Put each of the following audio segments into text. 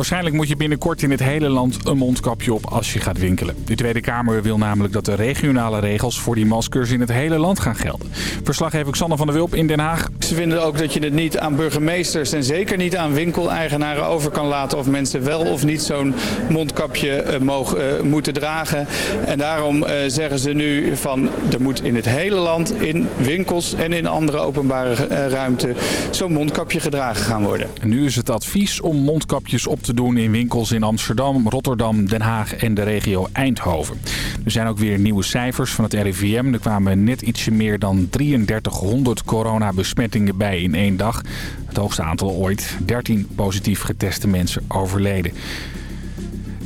Waarschijnlijk moet je binnenkort in het hele land een mondkapje op als je gaat winkelen. De Tweede Kamer wil namelijk dat de regionale regels voor die maskers in het hele land gaan gelden. Verslaggever Xander van der Wulp in Den Haag. Ze vinden ook dat je het niet aan burgemeesters en zeker niet aan winkeleigenaren over kan laten of mensen wel of niet zo'n mondkapje eh, mogen, uh, moeten dragen. En daarom uh, zeggen ze nu van er moet in het hele land, in winkels en in andere openbare ruimte, zo'n mondkapje gedragen gaan worden. En nu is het advies om mondkapjes op te doen in winkels in Amsterdam, Rotterdam, Den Haag en de regio Eindhoven. Er zijn ook weer nieuwe cijfers van het RIVM. Er kwamen net ietsje meer dan 3300 coronabesmettingen bij in één dag. Het hoogste aantal ooit. 13 positief geteste mensen overleden.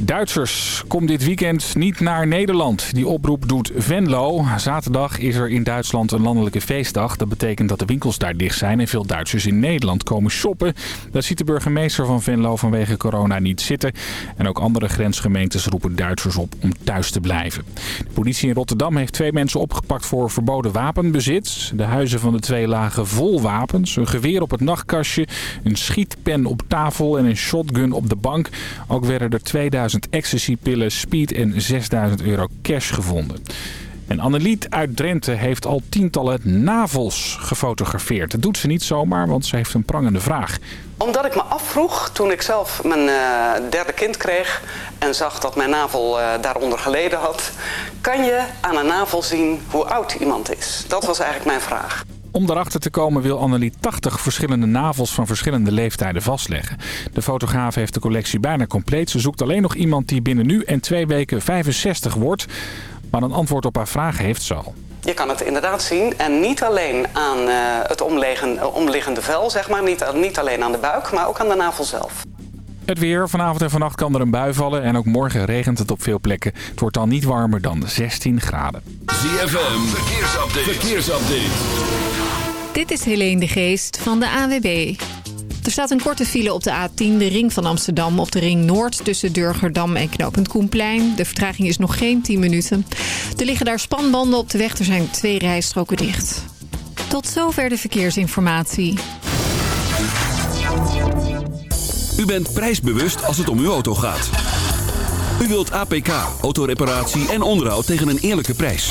Duitsers, kom dit weekend niet naar Nederland. Die oproep doet Venlo. Zaterdag is er in Duitsland een landelijke feestdag. Dat betekent dat de winkels daar dicht zijn en veel Duitsers in Nederland komen shoppen. Dat ziet de burgemeester van Venlo vanwege corona niet zitten. En ook andere grensgemeentes roepen Duitsers op om thuis te blijven. De politie in Rotterdam heeft twee mensen opgepakt voor verboden wapenbezit. De huizen van de twee lagen vol wapens. Een geweer op het nachtkastje, een schietpen op tafel en een shotgun op de bank. Ook werden er 2000 ecstasy-pillen, speed en 6000 euro cash gevonden. En Anneliet uit Drenthe heeft al tientallen navels gefotografeerd. Dat doet ze niet zomaar, want ze heeft een prangende vraag. Omdat ik me afvroeg toen ik zelf mijn uh, derde kind kreeg... en zag dat mijn navel uh, daaronder geleden had... kan je aan een navel zien hoe oud iemand is? Dat was eigenlijk mijn vraag. Om daarachter te komen wil Annelie 80 verschillende navels van verschillende leeftijden vastleggen. De fotograaf heeft de collectie bijna compleet. Ze zoekt alleen nog iemand die binnen nu en twee weken 65 wordt. Maar een antwoord op haar vraag heeft ze al. Je kan het inderdaad zien. En niet alleen aan uh, het omliggende vel, zeg maar. Niet, niet alleen aan de buik, maar ook aan de navel zelf. Het weer. Vanavond en vannacht kan er een bui vallen. En ook morgen regent het op veel plekken. Het wordt dan niet warmer dan 16 graden. ZFM. Verkeersupdate. Verkeersupdate. Dit is Helene de Geest van de AWB. Er staat een korte file op de A10, de ring van Amsterdam... op de ring Noord tussen Durgerdam en knooppunt Koenplein. De vertraging is nog geen 10 minuten. Er liggen daar spanbanden op de weg. Er zijn twee rijstroken dicht. Tot zover de verkeersinformatie. U bent prijsbewust als het om uw auto gaat. U wilt APK, autoreparatie en onderhoud tegen een eerlijke prijs.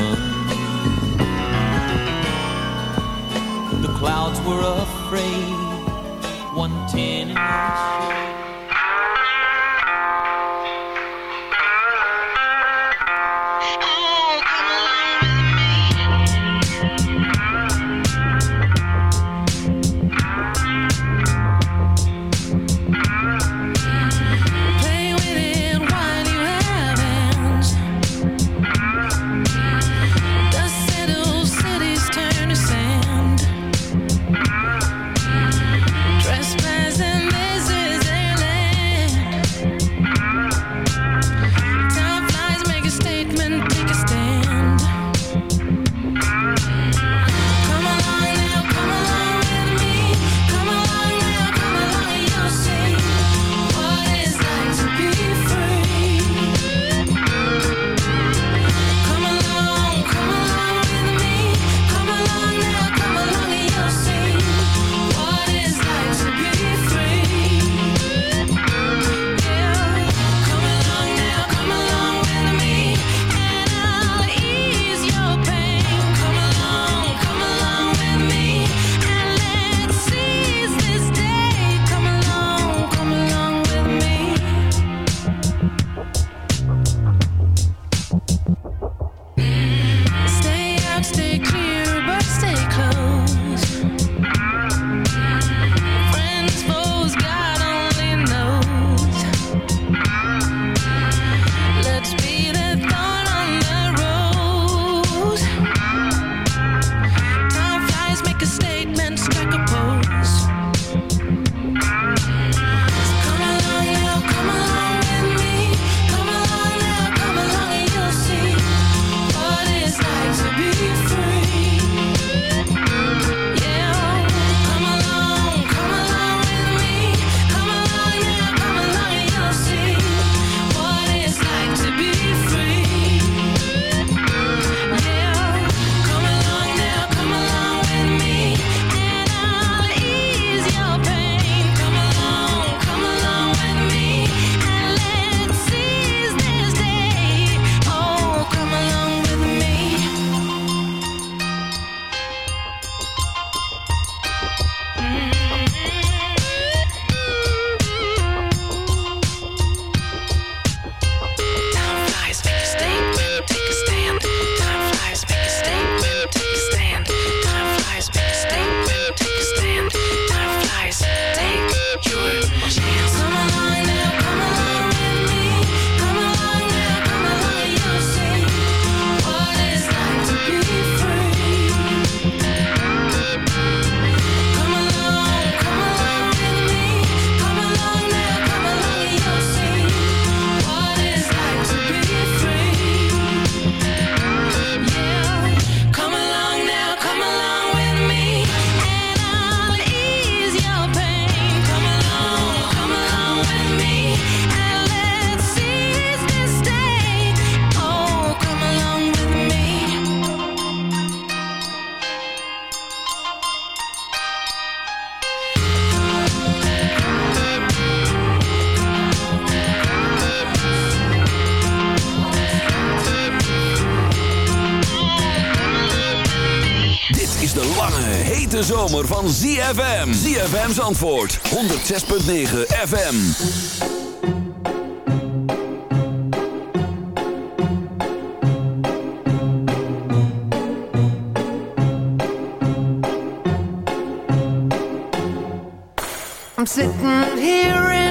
Clouds were afraid, one ten lange, hete zomer van ZFM. ZFM's antwoord, 106.9 FM. I'm sitting here in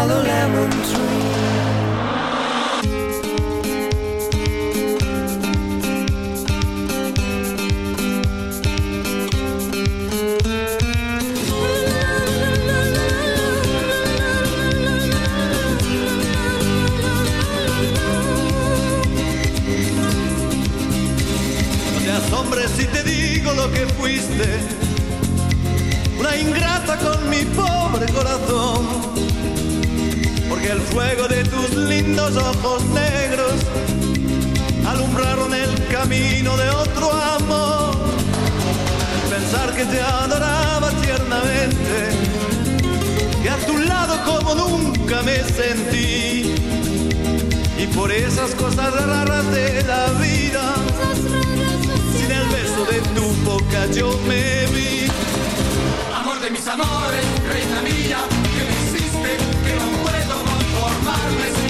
yellow lemon si te digo lo que fuiste, una ingrata con mi pobre corazón, lindos ojos negros alumbraron el camino de otro amor. Pensar que te adoraba tiernamente, que a tu lado como nunca me sentí, y por esas cosas raras de la vida sin el beso de tu boca yo me vi. Amor de mis amores, reina mía, que me hiciste, que no puedo conformarme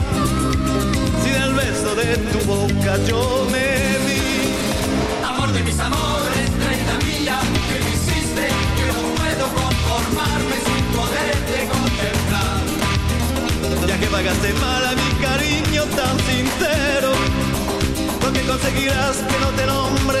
de tu boca yo me vi. Amor de mis amores, reina mía, que me hiciste que no puedo conformarme sin poderte contemplar. Ya que pagaste mal a mi cariño tan sincero, lo que conseguirás que no te nombre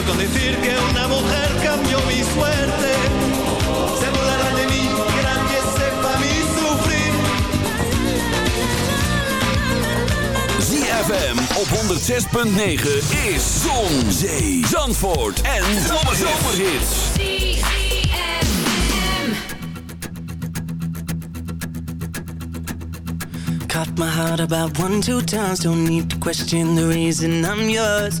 Gano con decir que una mujer cambió mi suerte. Se burlarán de mí, que nadie sepa mi sufrir. ZFM op 106.9 is Zon, Zee, Zandvoort en Zomerhits. Cut my heart about one, two times. Don't need to question the reason I'm yours.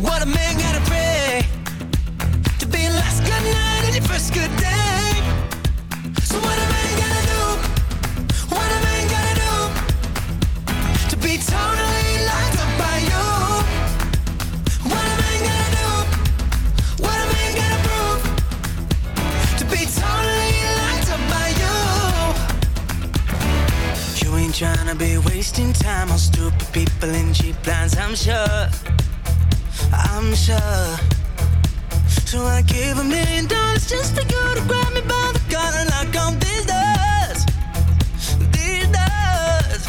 what a man gotta pray to be your last good night and your first good day. So what a man gotta do? What a man gotta do to be totally locked up by you? What a man gotta do? What a man gotta prove to be totally locked up by you? You ain't trying to be wasting time on stupid people in cheap lines, I'm sure. I'm sure. So I gave a million dollars just for you to grab me by the collar like on these doors. These doors.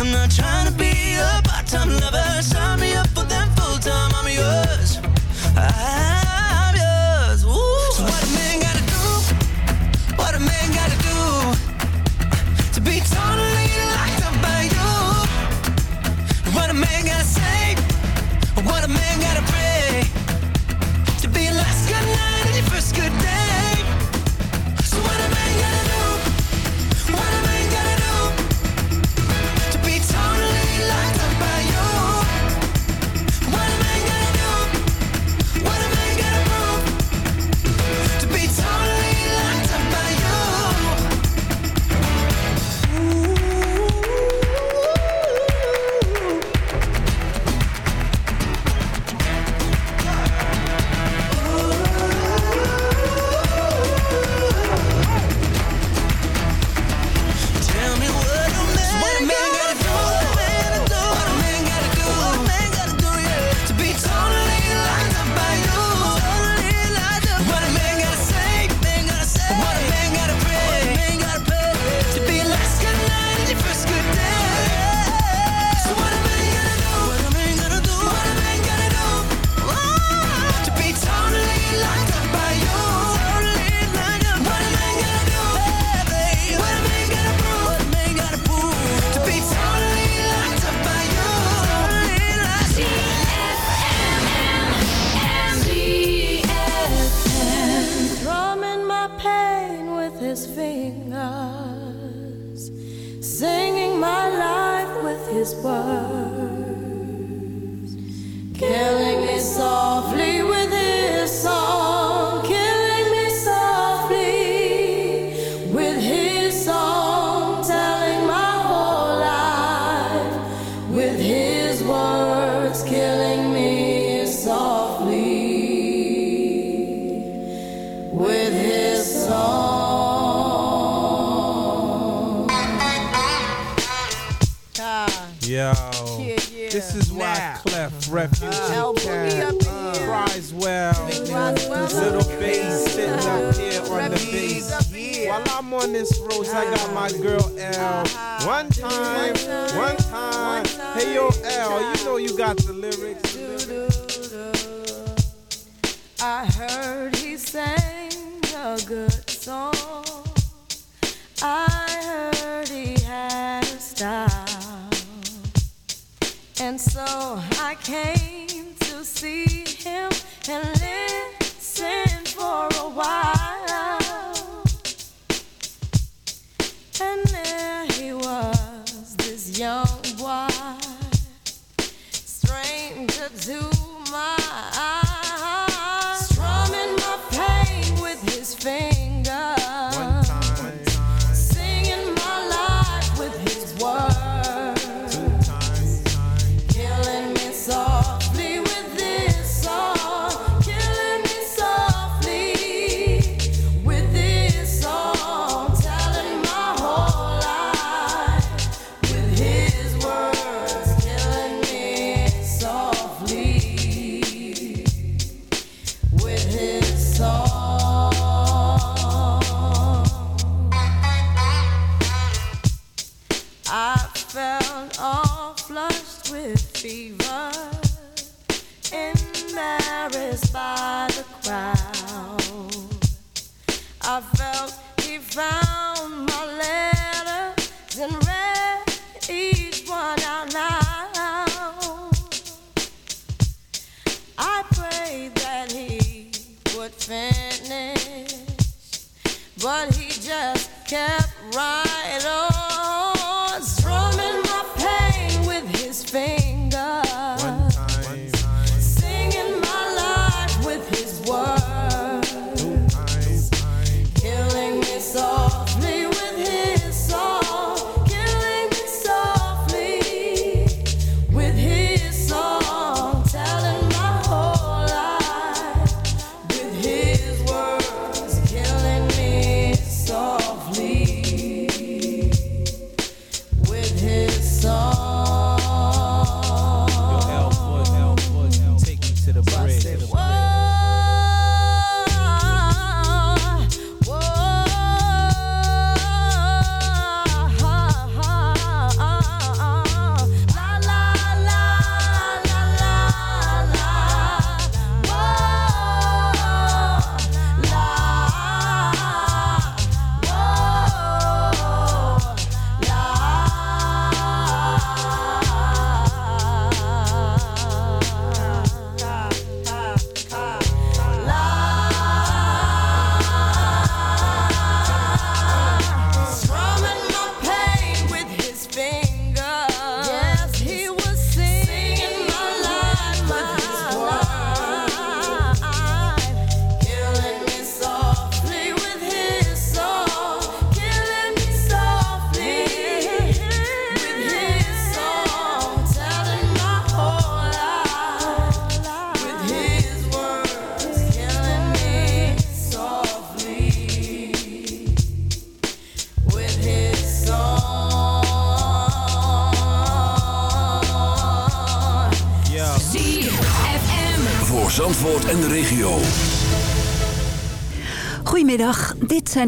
I'm not trying to be a part-time lover. Sign came to see him and live.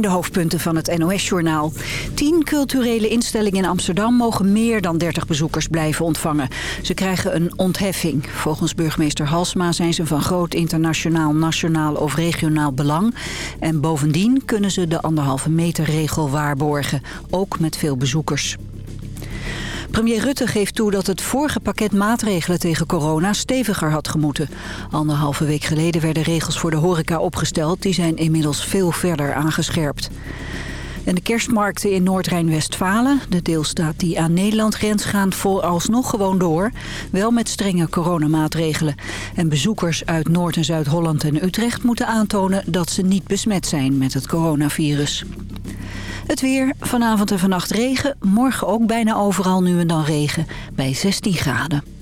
de hoofdpunten van het NOS-journaal. Tien culturele instellingen in Amsterdam mogen meer dan 30 bezoekers blijven ontvangen. Ze krijgen een ontheffing. Volgens burgemeester Halsma zijn ze van groot internationaal, nationaal of regionaal belang. En bovendien kunnen ze de anderhalve meter regel waarborgen, ook met veel bezoekers. Premier Rutte geeft toe dat het vorige pakket maatregelen tegen corona steviger had gemoeten. Anderhalve week geleden werden regels voor de horeca opgesteld. Die zijn inmiddels veel verder aangescherpt. En de kerstmarkten in Noord-Rijn-Westfalen, de deelstaat die aan Nederland grens gaan, vooralsnog gewoon door. Wel met strenge coronamaatregelen. En bezoekers uit Noord- en Zuid-Holland en Utrecht moeten aantonen dat ze niet besmet zijn met het coronavirus. Het weer, vanavond en vannacht regen. Morgen ook bijna overal nu en dan regen. Bij 16 graden.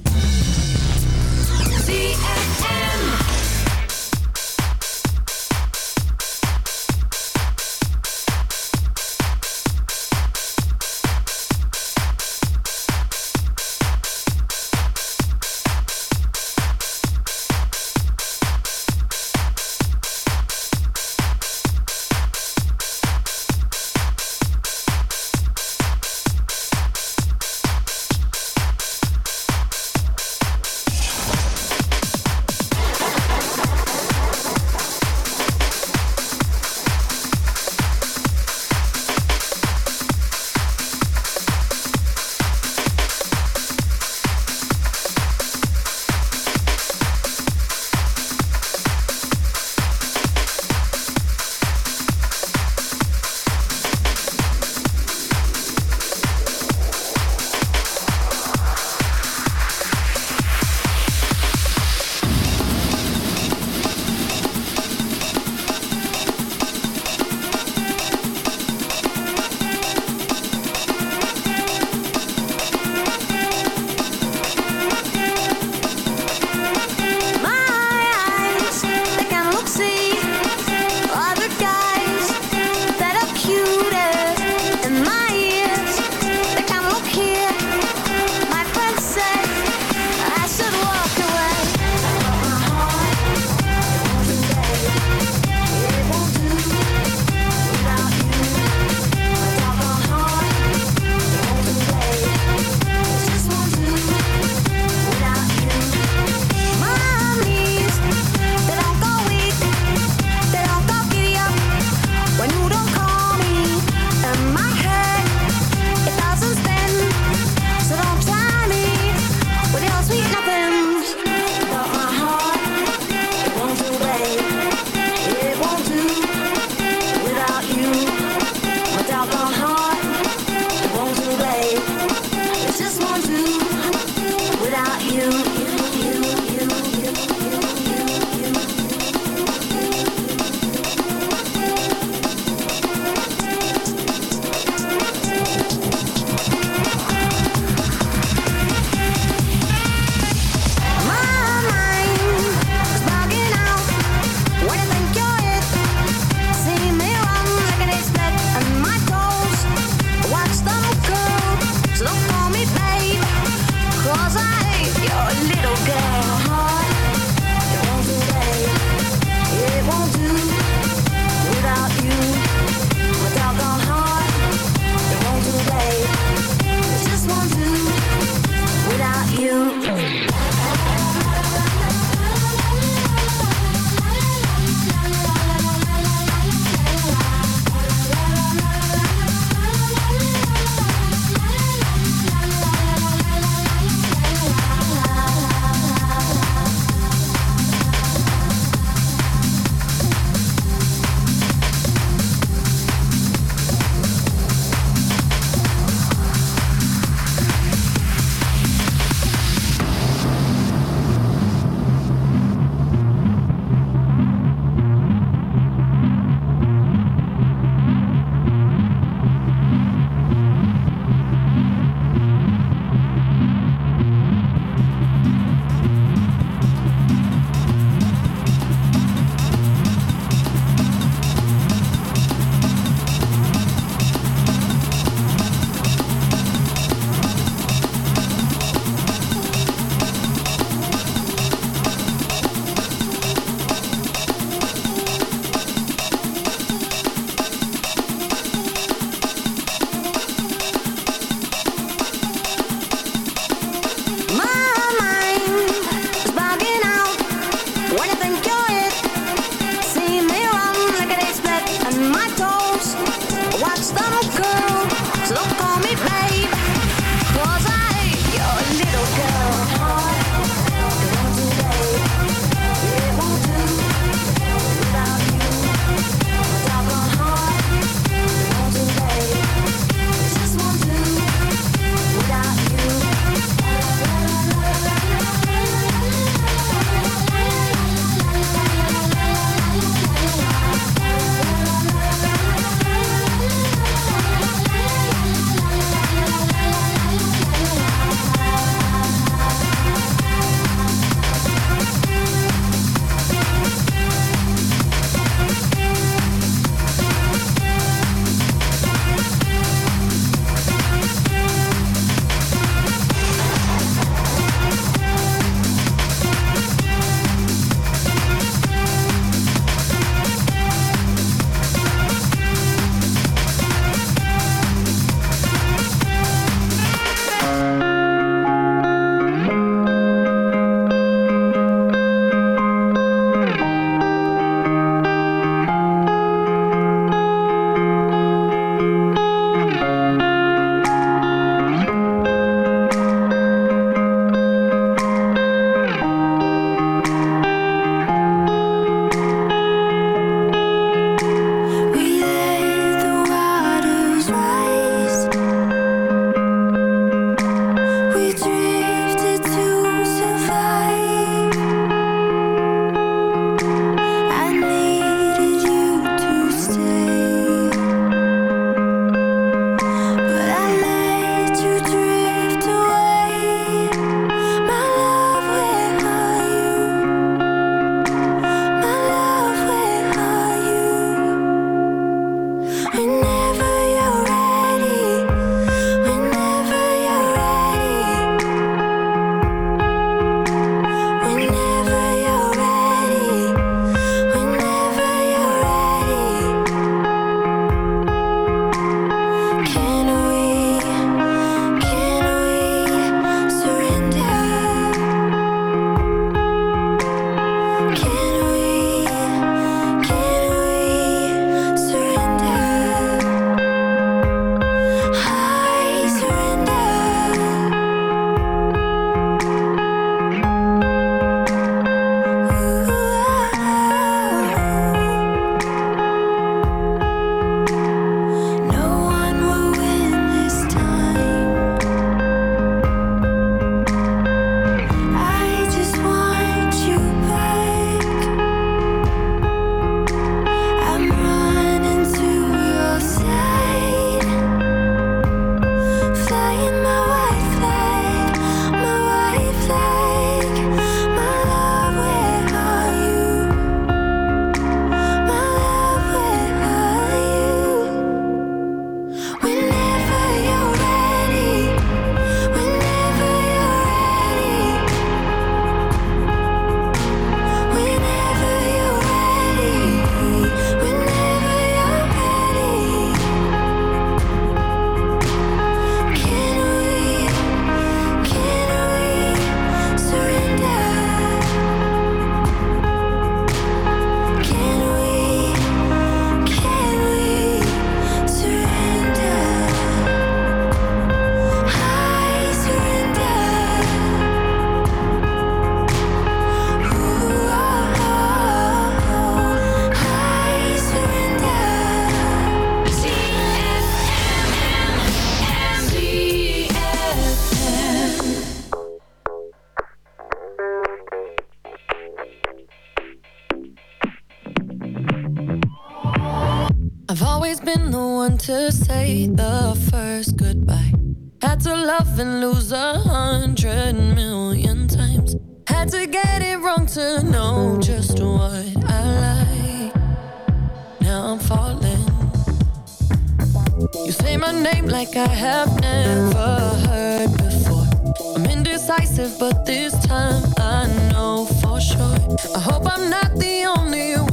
You say my name like I have never heard before. I'm indecisive but this time I know for sure. I hope I'm not the only one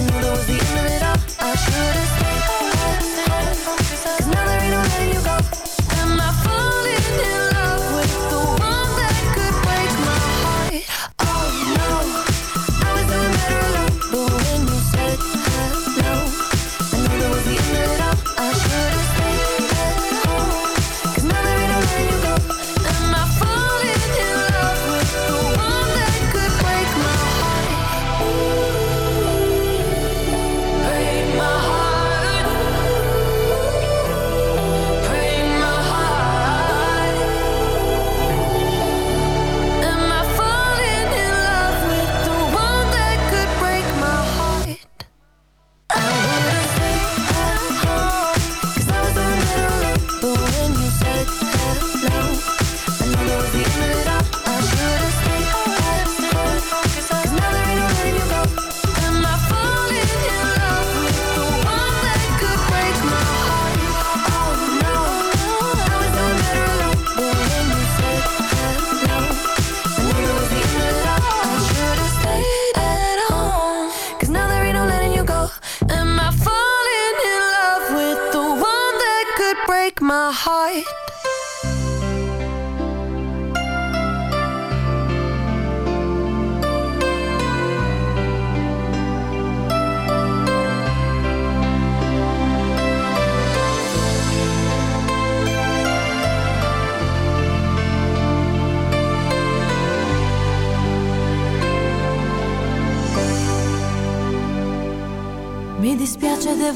I knew that was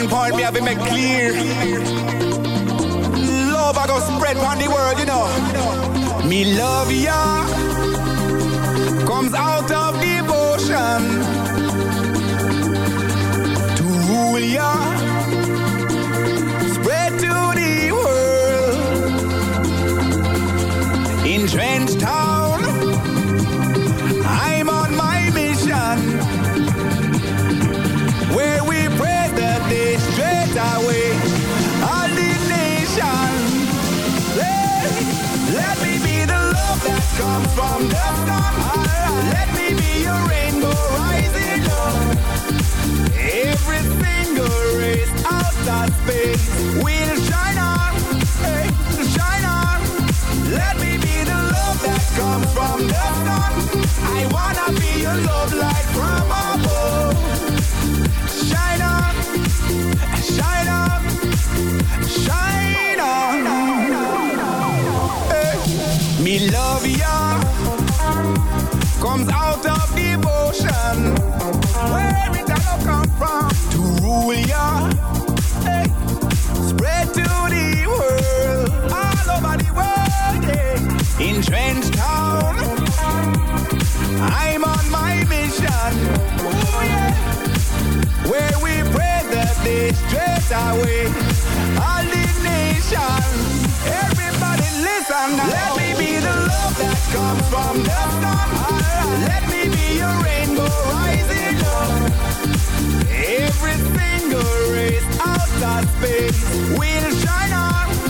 One point me have to make clear. Love I go spread on the world, you know. Me love ya comes out of devotion to rule ya. from the sun. Let me be your rainbow rising up. Every single race out of space will shine on, hey, shine on. Let me be the love that comes from the sun. I wanna be your love light from above. Shine on, shine on, shine on. Hey. Me love out of devotion. Where it all come from to rule ya? Hey, spread to the world, all over the world. Hey. In Trenchtown, I'm on my mission. Ooh, yeah. Where we pray that they straight away all the nations. Every sun now. Let me be the love that comes from the sun. Let me be your rainbow rising up. Every single race out of space will shine on.